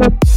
you.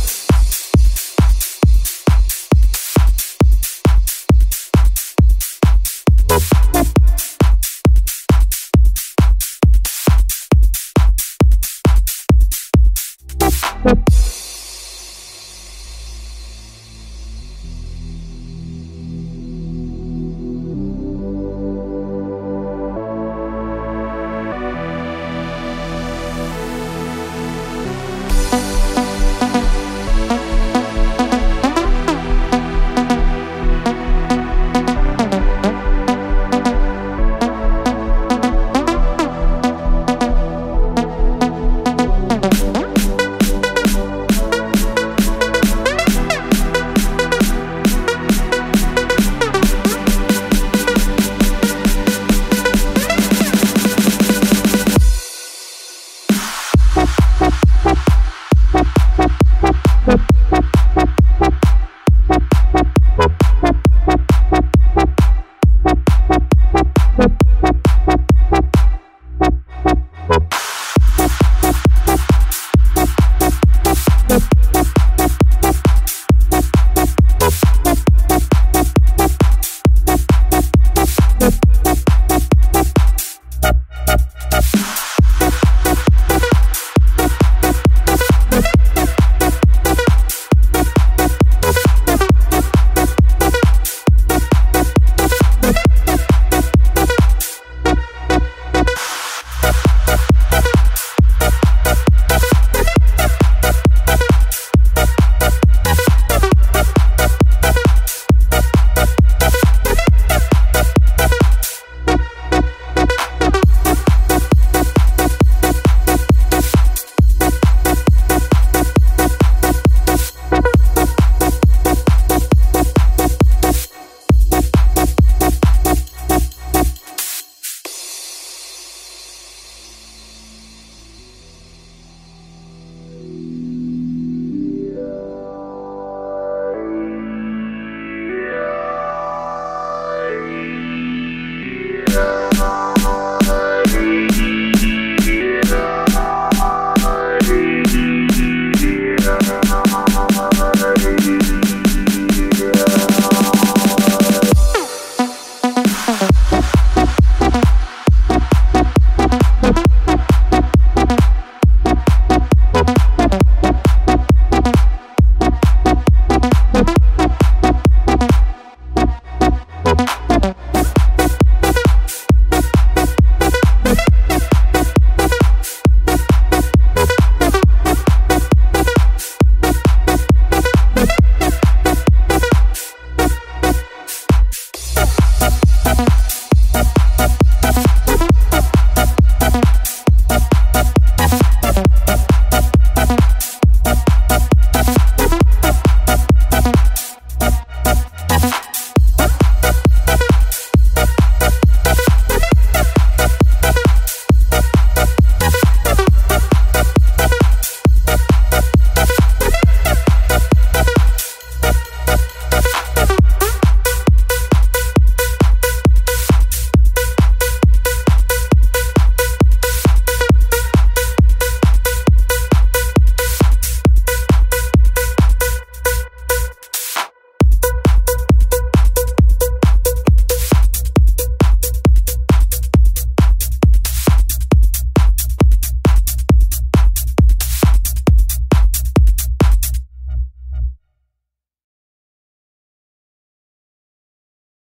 Uh-huh.